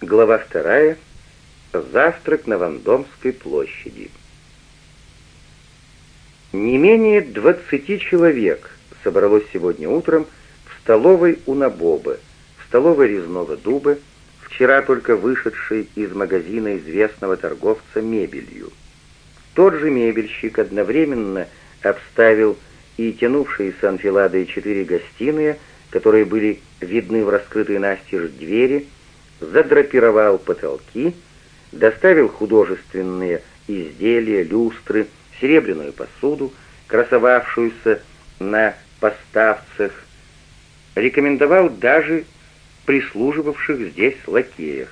Глава вторая. Завтрак на Вандомской площади. Не менее двадцати человек собралось сегодня утром в столовой у Набобы, в столовой резного дуба, вчера только вышедшей из магазина известного торговца мебелью. Тот же мебельщик одновременно обставил и тянувшиеся анфиладой четыре гостиные, которые были видны в раскрытые настежь двери, задрапировал потолки, доставил художественные изделия, люстры, серебряную посуду, красовавшуюся на поставцах, рекомендовал даже прислуживавших здесь лакеях.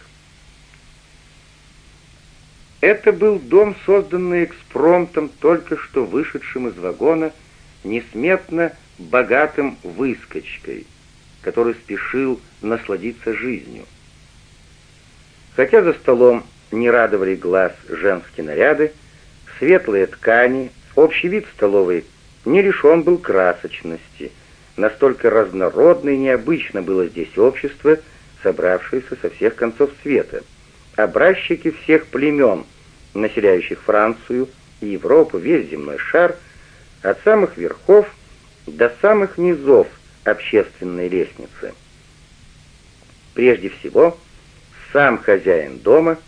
Это был дом, созданный экспромтом, только что вышедшим из вагона, несметно богатым выскочкой, который спешил насладиться жизнью. Хотя за столом не радовали глаз женские наряды, светлые ткани, общий вид столовой не лишен был красочности. Настолько разнородно и необычно было здесь общество, собравшееся со всех концов света. Образчики всех племен, населяющих Францию и Европу, весь земной шар, от самых верхов до самых низов общественной лестницы. Прежде всего, сам хозяин дома,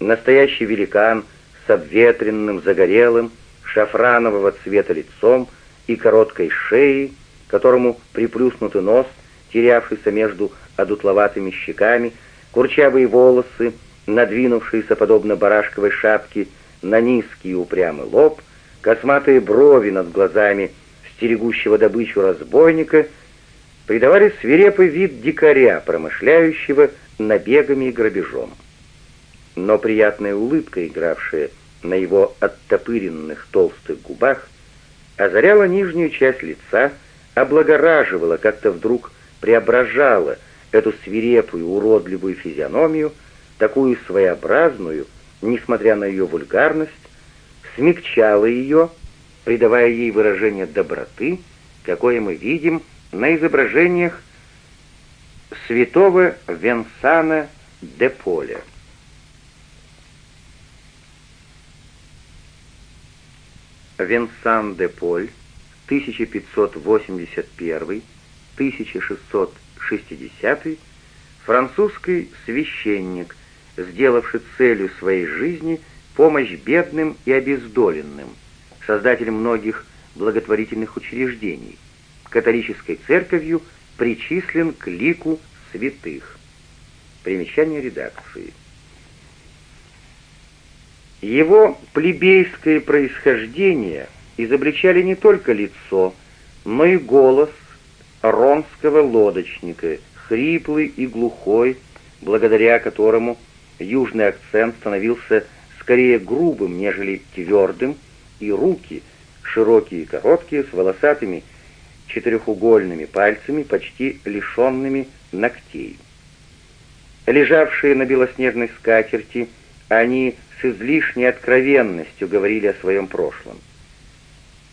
настоящий великан с обветренным, загорелым, шафранового цвета лицом и короткой шеей, которому приплюснутый нос, терявшийся между одутловатыми щеками, курчавые волосы, надвинувшиеся подобно барашковой шапке на низкий упрямый лоб, косматые брови над глазами стерегущего добычу разбойника, придавали свирепый вид дикаря, промышляющего набегами и грабежом. Но приятная улыбка, игравшая на его оттопыренных толстых губах, озаряла нижнюю часть лица, облагораживала, как-то вдруг преображала эту свирепую, уродливую физиономию, такую своеобразную, несмотря на ее вульгарность, смягчала ее, придавая ей выражение доброты, какое мы видим на изображениях святого Венсана де Поля. Венсан де Поль, 1581-1660, французский священник, сделавший целью своей жизни помощь бедным и обездоленным, создатель многих благотворительных учреждений, католической церковью причислен к лику святых. Примечание редакции. Его плебейское происхождение изобличали не только лицо, но и голос ронского лодочника, хриплый и глухой, благодаря которому южный акцент становился скорее грубым, нежели твердым, и руки, широкие и короткие, с волосатыми четырехугольными пальцами, почти лишенными ногтей. Лежавшие на белоснежной скатерти, они с излишней откровенностью говорили о своем прошлом.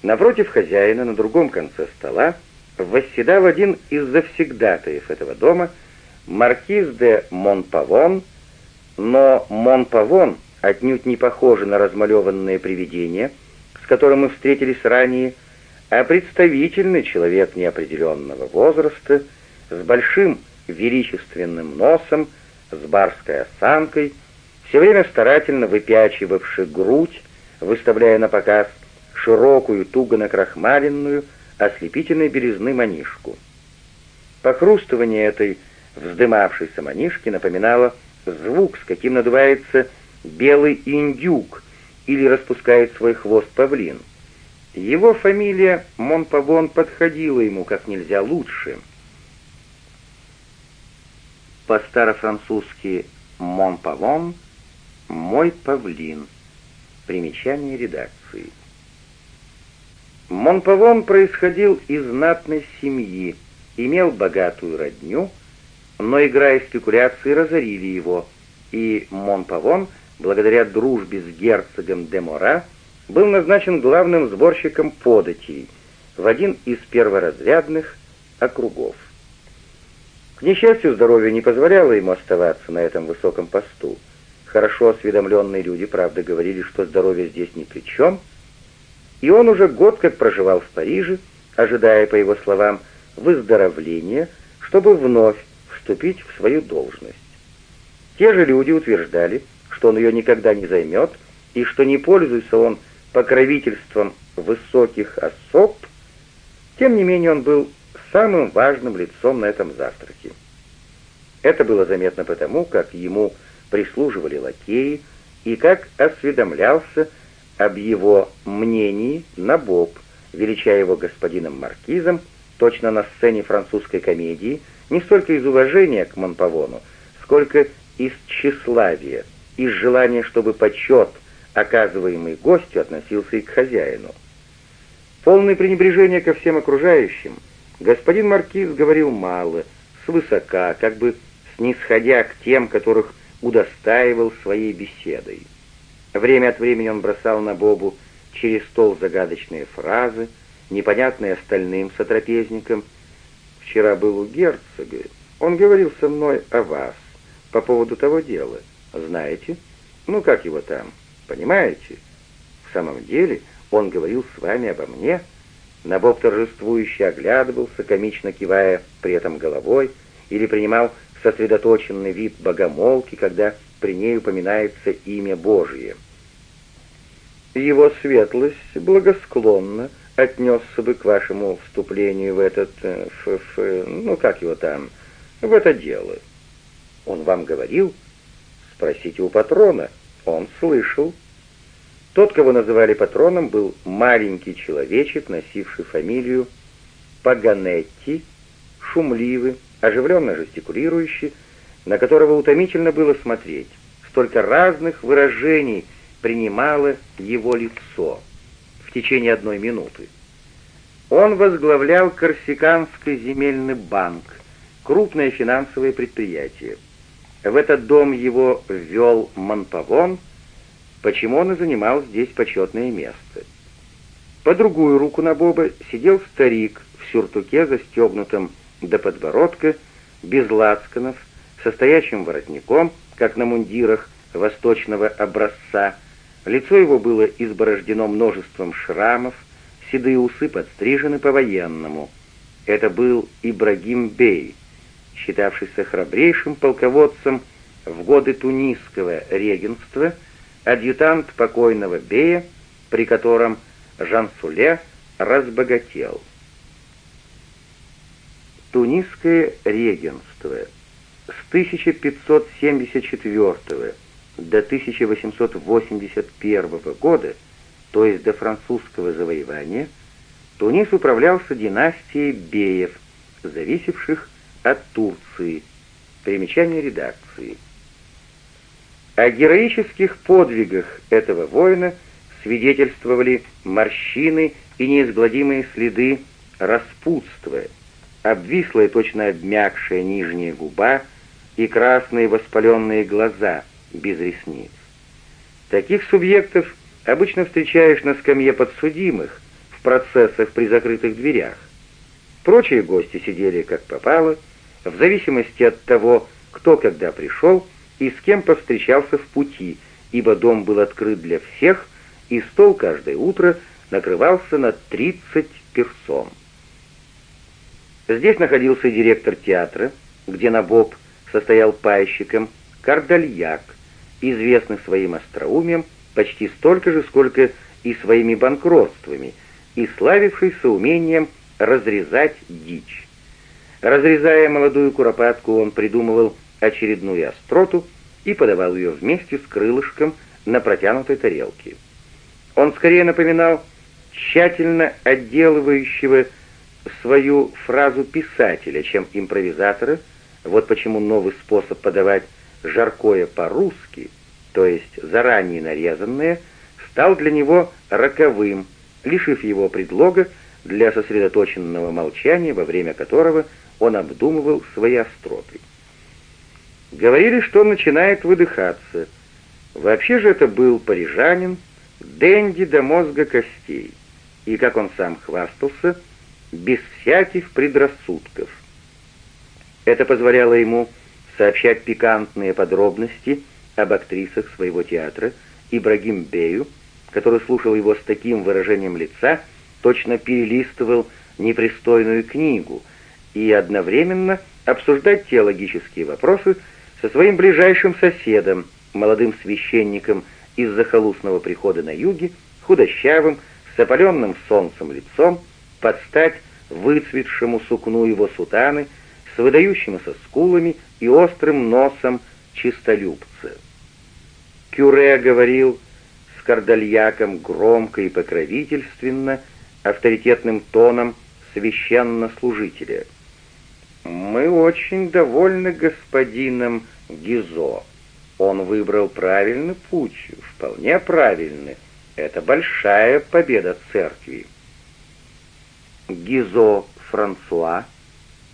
Напротив хозяина, на другом конце стола, восседал один из завсегдатаев этого дома, маркиз де Монпавон, но Монпавон, отнюдь не похожий на размалеванное привидение, с которым мы встретились ранее, а представительный человек неопределенного возраста, с большим величественным носом, с барской осанкой, все время старательно выпячивавший грудь, выставляя на показ широкую, туго накрахмаленную, ослепительной белизны манишку. Похрустывание этой вздымавшейся манишки напоминало звук, с каким надувается белый индюк или распускает свой хвост павлин. Его фамилия Монпавон подходила ему как нельзя лучше. По-старофранцузски «Монпавон» — «мой павлин». Примечание редакции. Монпавон происходил из знатной семьи, имел богатую родню, но, играя спекуляции, разорили его, и Монпавон, благодаря дружбе с герцогом де Мора, был назначен главным сборщиком податей в один из перворазрядных округов. К несчастью, здоровье не позволяло ему оставаться на этом высоком посту. Хорошо осведомленные люди, правда, говорили, что здоровье здесь ни при чем, и он уже год как проживал в Париже, ожидая, по его словам, выздоровления, чтобы вновь вступить в свою должность. Те же люди утверждали, что он ее никогда не займет, и что не пользуется он покровительством высоких особ, тем не менее он был самым важным лицом на этом завтраке. Это было заметно потому, как ему прислуживали лакеи и как осведомлялся об его мнении Набоб, величая его господином Маркизом, точно на сцене французской комедии, не столько из уважения к Монпавону, сколько из тщеславия, из желания, чтобы почет, оказываемый гостю, относился и к хозяину. Полное пренебрежение ко всем окружающим, господин Маркиз говорил мало, свысока, как бы снисходя к тем, которых удостаивал своей беседой. Время от времени он бросал на Бобу через стол загадочные фразы, непонятные остальным сотрапезникам. «Вчера был у герцога. Он говорил со мной о вас по поводу того дела. Знаете? Ну, как его там? Понимаете? В самом деле он говорил с вами обо мне?» Набоб торжествующе оглядывался, комично кивая при этом головой, или принимал сосредоточенный вид богомолки, когда при ней упоминается имя Божие. Его светлость благосклонно отнесся бы к вашему вступлению в этот, э, ф, ф, ну как его там, в это дело. Он вам говорил? Спросите у патрона. Он слышал. Тот, кого называли патроном, был маленький человечек, носивший фамилию Паганетти, шумливый, оживленно жестикулирующий, на которого утомительно было смотреть. Столько разных выражений принимало его лицо в течение одной минуты. Он возглавлял Корсиканский земельный банк, крупное финансовое предприятие. В этот дом его ввел Монпавон, почему он и занимал здесь почетное место. По другую руку на Боба сидел старик в сюртуке, застегнутом до подбородка, без лацканов, со стоячим воротником, как на мундирах восточного образца. Лицо его было изборождено множеством шрамов, седые усы подстрижены по-военному. Это был Ибрагим Бей, считавшийся храбрейшим полководцем в годы тунисского регенства, адъютант покойного Бея, при котором Жан-Суле разбогател. Тунисское регенство с 1574 до 1881 года, то есть до французского завоевания, Тунис управлялся династией беев, зависевших от Турции. Примечание редакции. О героических подвигах этого воина свидетельствовали морщины и неизгладимые следы распутства – обвислая, точно обмякшая нижняя губа и красные воспаленные глаза без ресниц. Таких субъектов обычно встречаешь на скамье подсудимых в процессах при закрытых дверях. Прочие гости сидели как попало, в зависимости от того, кто когда пришел и с кем повстречался в пути, ибо дом был открыт для всех, и стол каждое утро накрывался на 30 персон. Здесь находился директор театра, где Набоб состоял пайщиком, Кардальяк, известный своим остроумием почти столько же, сколько и своими банкротствами, и славившийся умением разрезать дичь. Разрезая молодую куропатку, он придумывал очередную остроту и подавал ее вместе с крылышком на протянутой тарелке. Он скорее напоминал тщательно отделывающего свою фразу писателя, чем импровизатора, вот почему новый способ подавать жаркое по-русски, то есть заранее нарезанное, стал для него роковым, лишив его предлога для сосредоточенного молчания, во время которого он обдумывал свои остроты. Говорили, что он начинает выдыхаться. Вообще же это был парижанин, денди до мозга костей, и, как он сам хвастался, без всяких предрассудков. Это позволяло ему сообщать пикантные подробности об актрисах своего театра Ибрагим Бею, который слушал его с таким выражением лица, точно перелистывал непристойную книгу, и одновременно обсуждать теологические вопросы со своим ближайшим соседом, молодым священником из захолустного прихода на юге, худощавым, с опаленным солнцем лицом, под стать выцветшему сукну его сутаны, с выдающимися скулами и острым носом чистолюбца. Кюре говорил с кардальяком громко и покровительственно, авторитетным тоном священнослужителя. «Мы очень довольны господином Гизо. Он выбрал правильный путь, вполне правильный. Это большая победа церкви». Гизо Франсуа,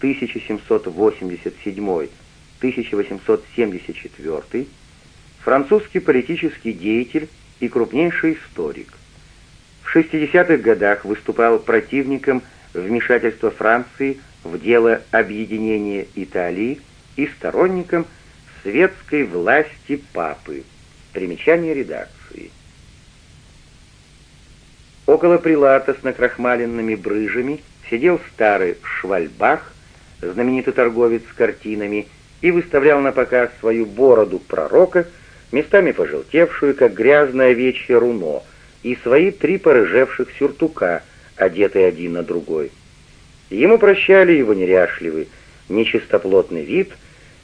1787-1874, французский политический деятель и крупнейший историк. В 60-х годах выступал противником вмешательства Франции в дело объединения Италии и сторонником светской власти папы. Примечание редакции. Около прилата с накрахмаленными брыжами сидел старый Швальбах, знаменитый торговец с картинами, и выставлял на показ свою бороду пророка, местами пожелтевшую, как грязное овечье руно, и свои три порыжевших сюртука, одетые один на другой. Ему прощали его неряшливый, нечистоплотный вид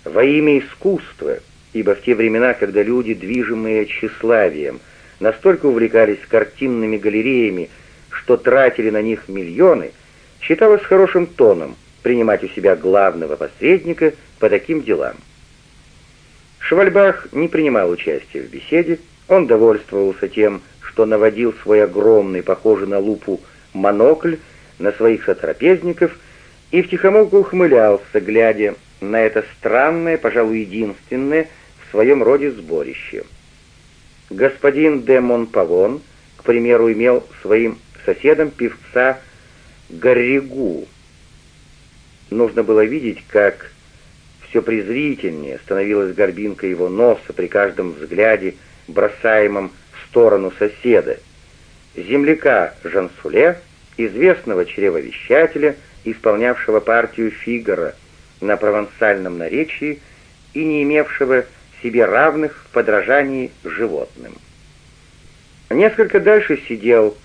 во имя искусства, ибо в те времена, когда люди, движимые тщеславием, настолько увлекались картинными галереями, что тратили на них миллионы, считалось хорошим тоном принимать у себя главного посредника по таким делам. Швальбах не принимал участия в беседе, он довольствовался тем, что наводил свой огромный, похожий на лупу, монокль на своих сотрапезников и втихомолку ухмылялся, глядя на это странное, пожалуй, единственное в своем роде сборище. Господин де Монпавон, к примеру, имел своим соседом певца Гарригу. Нужно было видеть, как все презрительнее становилась горбинка его носа при каждом взгляде, бросаемом в сторону соседа. Земляка Жансуле, известного чревовещателя, исполнявшего партию Фигара на провансальном наречии и не имевшего себе равных в подражании животным. Несколько дальше сидел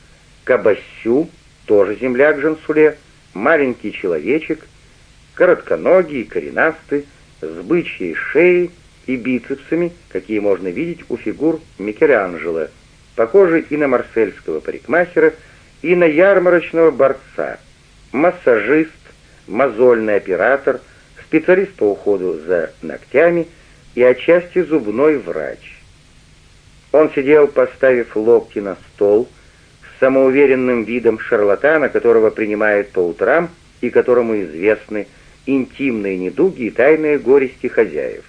Кабасю, тоже земляк Жансуле, маленький человечек, коротконогий, коренастый, с бычьей шеей и бицепсами, какие можно видеть у фигур Микеланджело, похожий и на марсельского парикмахера, и на ярмарочного борца, массажист, мозольный оператор, специалист по уходу за ногтями и отчасти зубной врач. Он сидел, поставив локти на стол, с самоуверенным видом шарлатана, которого принимают по утрам и которому известны интимные недуги и тайные горести хозяев.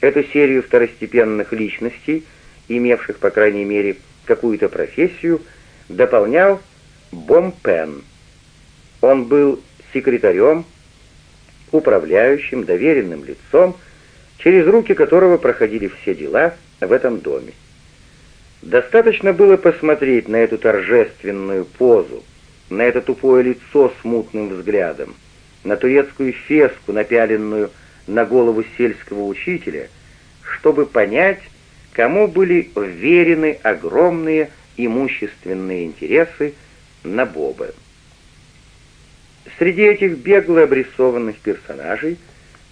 Эту серию второстепенных личностей, имевших, по крайней мере, какую-то профессию, дополнял Бомпен. Он был секретарем, управляющим, доверенным лицом, через руки которого проходили все дела в этом доме. Достаточно было посмотреть на эту торжественную позу, на это тупое лицо с мутным взглядом, на турецкую феску, напяленную на голову сельского учителя, чтобы понять, кому были вверены огромные имущественные интересы Набоба. Среди этих бегло обрисованных персонажей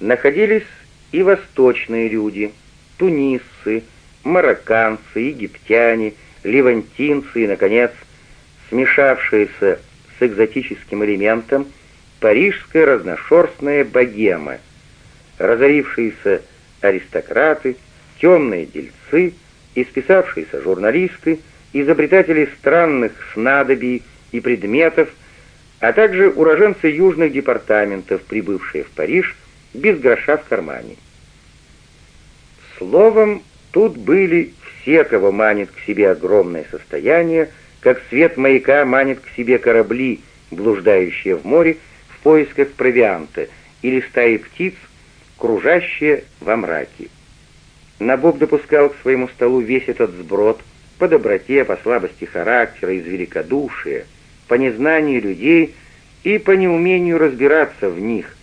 находились и восточные люди, тунисцы, марокканцы, египтяне, левантинцы и, наконец, смешавшиеся с экзотическим элементом парижская разношерстная богема, разорившиеся аристократы, темные дельцы, исписавшиеся журналисты, изобретатели странных снадобий и предметов, а также уроженцы южных департаментов, прибывшие в Париж без гроша в кармане. Словом, тут были все, кого манит к себе огромное состояние, как свет маяка манит к себе корабли, блуждающие в море в поисках провианта, или стаи птиц, кружащие во мраке. Набоб допускал к своему столу весь этот сброд по доброте, по слабости характера, из великодушия, по незнанию людей и по неумению разбираться в них,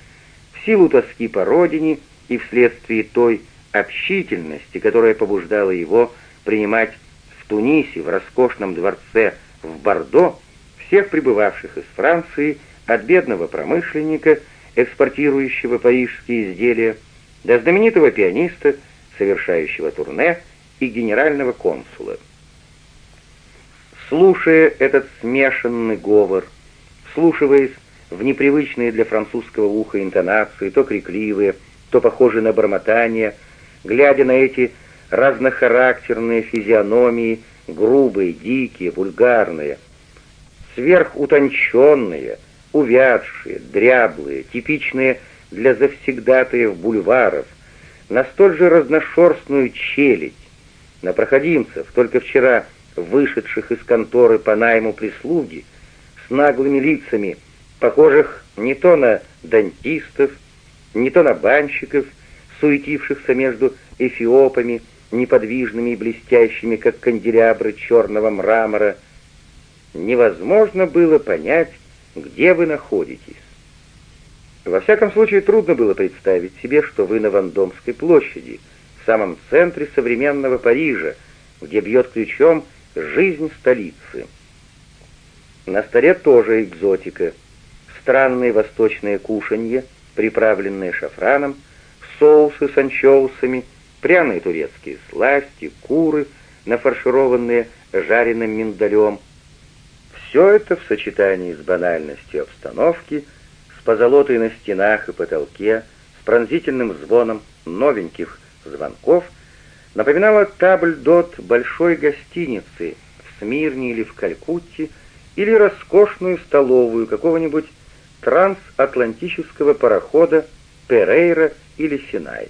в силу тоски по родине и вследствие той общительности, которая побуждала его принимать в Тунисе, в роскошном дворце в Бордо, всех прибывавших из Франции, от бедного промышленника, экспортирующего парижские изделия, до знаменитого пианиста, совершающего турне, и генерального консула. Слушая этот смешанный говор, вслушиваясь в непривычные для французского уха интонации, то крикливые, то похожие на бормотание, глядя на эти разнохарактерные физиономии, грубые, дикие, вульгарные, сверхутонченные, увядшие, дряблые, типичные для завсегдатаев бульваров, на столь же разношерстную челядь, на проходимцев, только вчера вышедших из конторы по найму прислуги, с наглыми лицами, похожих не то на дантистов, не то на банщиков, суетившихся между эфиопами, неподвижными и блестящими, как канделябры черного мрамора, невозможно было понять, где вы находитесь. Во всяком случае, трудно было представить себе, что вы на Вандомской площади, в самом центре современного Парижа, где бьет ключом жизнь столицы. На столе тоже экзотика. Странные восточные кушанья, приправленные шафраном, соусы с анчоусами, пряные турецкие сласти, куры, нафаршированные жареным миндалем. Все это в сочетании с банальностью обстановки, с позолотой на стенах и потолке, с пронзительным звоном новеньких звонков — напоминала табль-дот большой гостиницы в Смирне или в Калькутте, или роскошную столовую какого-нибудь трансатлантического парохода Перейра или Синай.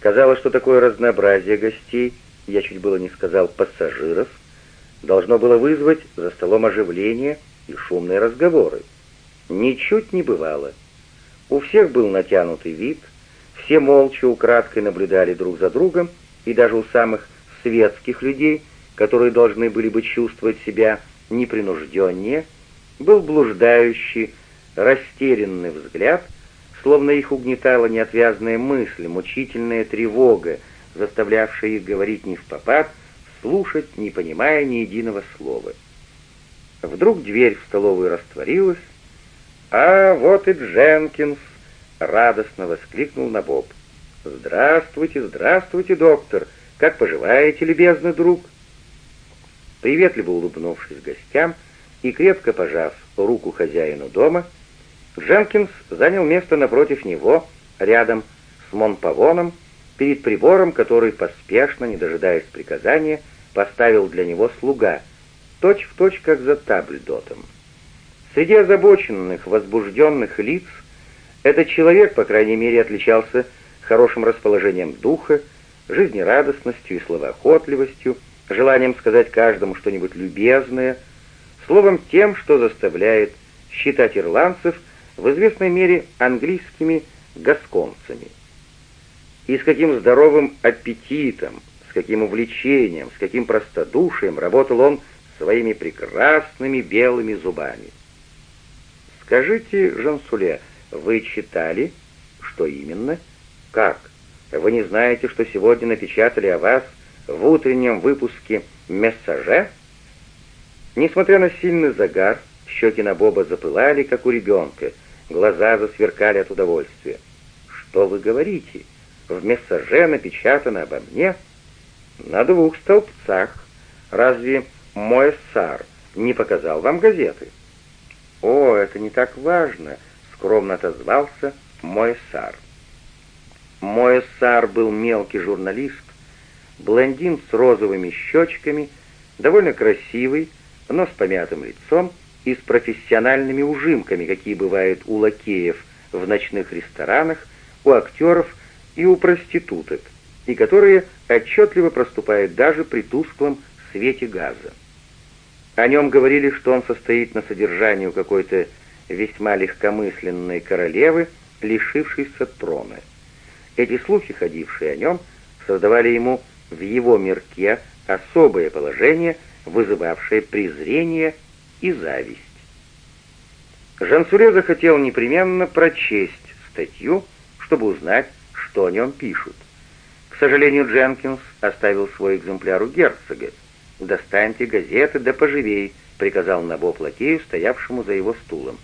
Казалось, что такое разнообразие гостей, я чуть было не сказал пассажиров, должно было вызвать за столом оживление и шумные разговоры. Ничуть не бывало. У всех был натянутый вид — все молча украдкой наблюдали друг за другом, и даже у самых светских людей, которые должны были бы чувствовать себя непринужденнее, был блуждающий, растерянный взгляд, словно их угнетала неотвязная мысль, мучительная тревога, заставлявшая их говорить не в попад, слушать, не понимая ни единого слова. Вдруг дверь в столовую растворилась, а вот и Дженкинс, — радостно воскликнул Набоб. «Здравствуйте, здравствуйте, доктор! Как поживаете, любезный друг?» Приветливо улыбнувшись гостям и крепко пожав руку хозяину дома, Дженкинс занял место напротив него, рядом с Монпавоном, перед прибором, который поспешно, не дожидаясь приказания, поставил для него слуга, точь-в-точь, точь, как за табльдотом. Среди озабоченных, возбужденных лиц — этот человек, по крайней мере, отличался хорошим расположением духа, жизнерадостностью и словоохотливостью, желанием сказать каждому что-нибудь любезное, словом, тем, что заставляет считать ирландцев в известной мере английскими гасконцами. И с каким здоровым аппетитом, с каким увлечением, с каким простодушием работал он своими прекрасными белыми зубами. «Скажите, Жансуле, — вы читали? Что именно? Как? Вы не знаете, что сегодня напечатали о вас в утреннем выпуске «Мессаже»? Несмотря на сильный загар, щеки на Боба запылали, как у ребенка, глаза засверкали от удовольствия. «Что вы говорите? В «Мессаже» напечатано обо мне?» «На двух столбцах. Разве мой сар не показал вам газеты?» «О, это не так важно скромно отозвался Моэсар. Моэсар был мелкий журналист, блондин с розовыми щечками, довольно красивый, но с помятым лицом и с профессиональными ужимками, какие бывают у лакеев в ночных ресторанах, у актеров и у проституток, и которые отчетливо проступают даже при тусклом свете газа. О нем говорили, что он состоит на содержании у какой-то весьма легкомысленной королевы, лишившейся трона. Эти слухи, ходившие о нем, создавали ему в его мирке особое положение, вызывавшее презрение и зависть. Жансуре захотел непременно прочесть статью, чтобы узнать, что о нем пишут. К сожалению, Дженкинс оставил свой экземпляр у герцога. «Достаньте газеты, да поживей», — приказал Набоб лакею, стоявшему за его стулом.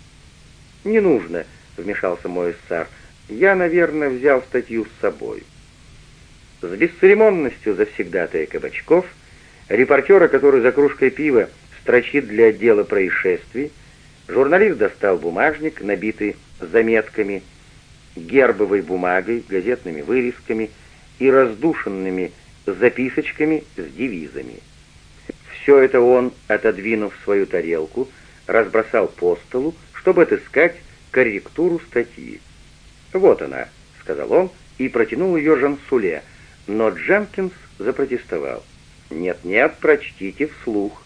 «Не нужно», — вмешался мой эссар. «Я, наверное, взял статью с собой». С бесцеремонностью завсегдатая кабачков, репортера, который за кружкой пива строчит для отдела происшествий, журналист достал бумажник, набитый заметками, гербовой бумагой, газетными вырезками и раздушенными записочками с девизами. Все это он, отодвинув свою тарелку, разбросал по столу, чтобы отыскать корректуру статьи. «Вот она», — сказал он и протянул ее Жансуле, но Дженкинс запротестовал. «Нет-нет, прочтите вслух».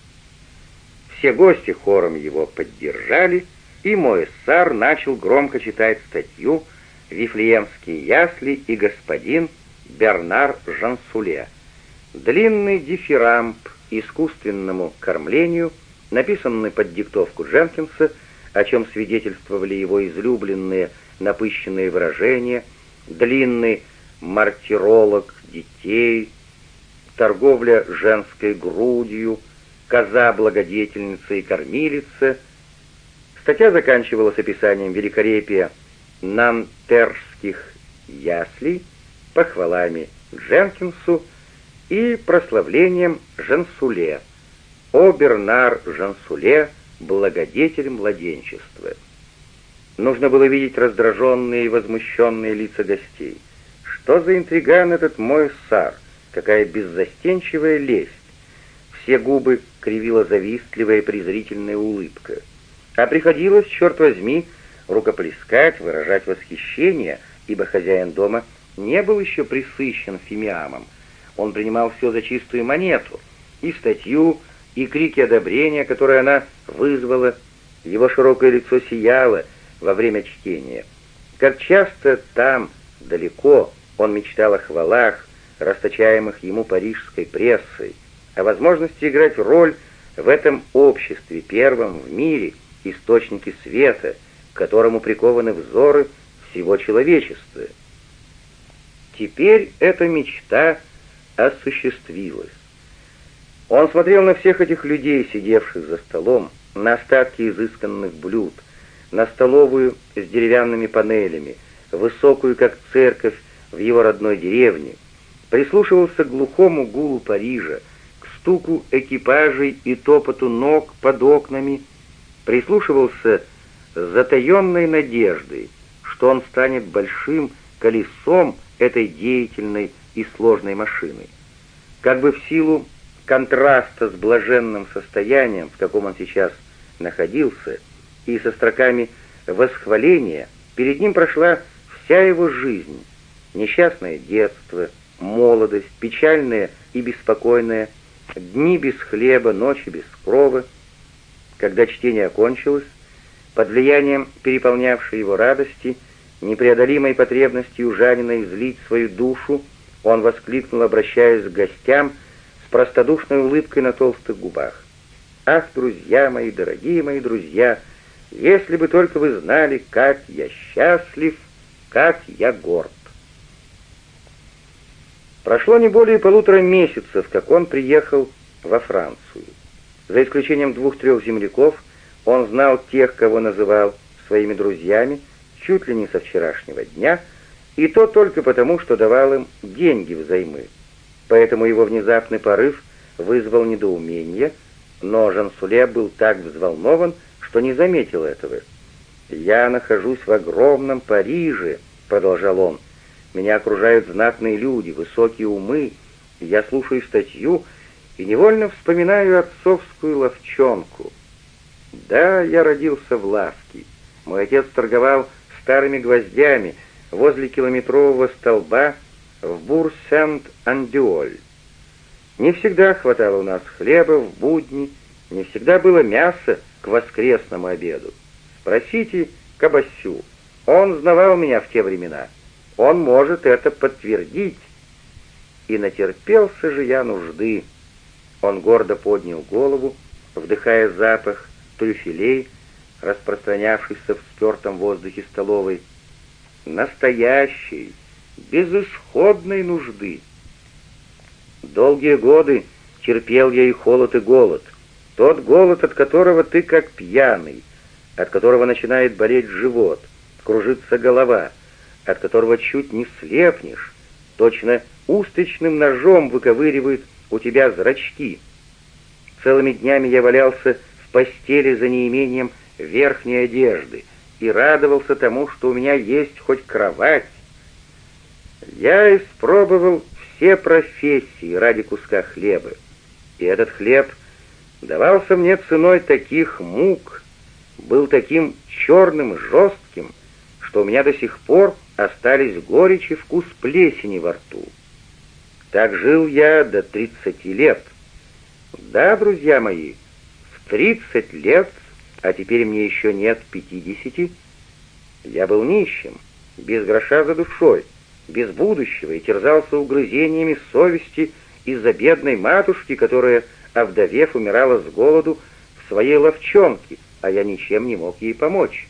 Все гости хором его поддержали, и мой сар начал громко читать статью «Вифлеемские ясли и господин Бернар Жансуле». Длинный дифирамб искусственному кормлению, написанный под диктовку Дженкинса, о чем свидетельствовали его излюбленные напыщенные выражения, длинный мартиролог детей, торговля женской грудью, коза-благодетельница и кормилица. Статья заканчивалась описанием великолепия нантерских яслей, похвалами Дженкинсу и прославлением Жансуле. О Бернар Жансуле, благодетель младенчества. Нужно было видеть раздраженные и возмущенные лица гостей. Что за интриган этот мой сар? Какая беззастенчивая лесть! Все губы кривила завистливая презрительная улыбка. А приходилось, черт возьми, рукоплескать, выражать восхищение, ибо хозяин дома не был еще присыщен фимиамом. Он принимал все за чистую монету, и статью, и крики одобрения, которые она вызвала. Его широкое лицо сияло во время чтения. Как часто там, далеко, он мечтал о хвалах, расточаемых ему парижской прессой, о возможности играть роль в этом обществе, первом в мире, источнике света, к которому прикованы взоры всего человечества. Теперь эта мечта осуществилась. Он смотрел на всех этих людей, сидевших за столом, на остатки изысканных блюд, на столовую с деревянными панелями, высокую, как церковь, в его родной деревне, прислушивался к глухому гулу Парижа, к стуку экипажей и топоту ног под окнами, прислушивался с затаенной надеждой, что он станет большим колесом этой деятельной и сложной машины. Как бы в силу контраста с блаженным состоянием, в каком он сейчас находился, и со строками восхваления, перед ним прошла вся его жизнь, несчастное детство, молодость, печальное и беспокойное, дни без хлеба, ночи без крова. Когда чтение окончилось, под влиянием переполнявшей его радости, непреодолимой потребности южанина излить свою душу, он воскликнул, обращаясь к гостям, с простодушной улыбкой на толстых губах. «Ах, друзья мои, дорогие мои друзья, если бы только вы знали, как я счастлив, как я горд!» Прошло не более полутора месяцев, как он приехал во Францию. За исключением двух-трех земляков, он знал тех, кого называл своими друзьями, чуть ли не со вчерашнего дня, и то только потому, что давал им деньги взаймы. Поэтому его внезапный порыв вызвал недоумение, но Жансуле был так взволнован, что не заметил этого. «Я нахожусь в огромном Париже», — продолжал он, меня окружают знатные люди, высокие умы. Я слушаю статью и невольно вспоминаю отцовскую ловчонку. Да, я родился в Лавке. Мой отец торговал старыми гвоздями возле километрового столба в Бур-Сент-Андюоль. Не всегда хватало у нас хлеба в будни, не всегда было мяса к воскресному обеду. Спросите Кабасю. Он знавал меня в те времена. Он может это подтвердить. И натерпелся же я нужды. Он гордо поднял голову, вдыхая запах трюфелей, распространявшийся в спертом воздухе столовой. Настоящей, безысходной нужды. Долгие годы терпел я и холод, и голод. Тот голод, от которого ты как пьяный, от которого начинает болеть живот, кружится голова, от которого чуть не слепнешь, точно усточным ножом выковыривают у тебя зрачки. Целыми днями я валялся в постели за неимением верхней одежды и радовался тому, что у меня есть хоть кровать. Я испробовал все профессии ради куска хлеба, и этот хлеб давался мне ценой таких мук, был таким черным жестким, что у меня до сих пор остались горечь и вкус плесени во рту. Так жил я до 30 лет. Да, друзья мои, в 30 лет, а теперь мне еще нет 50, я был нищим, без гроша за душой, без будущего и терзался угрызениями совести из-за бедной матушки, которая, овдовев, умирала с голоду в своей ловчонке, а я ничем не мог ей помочь.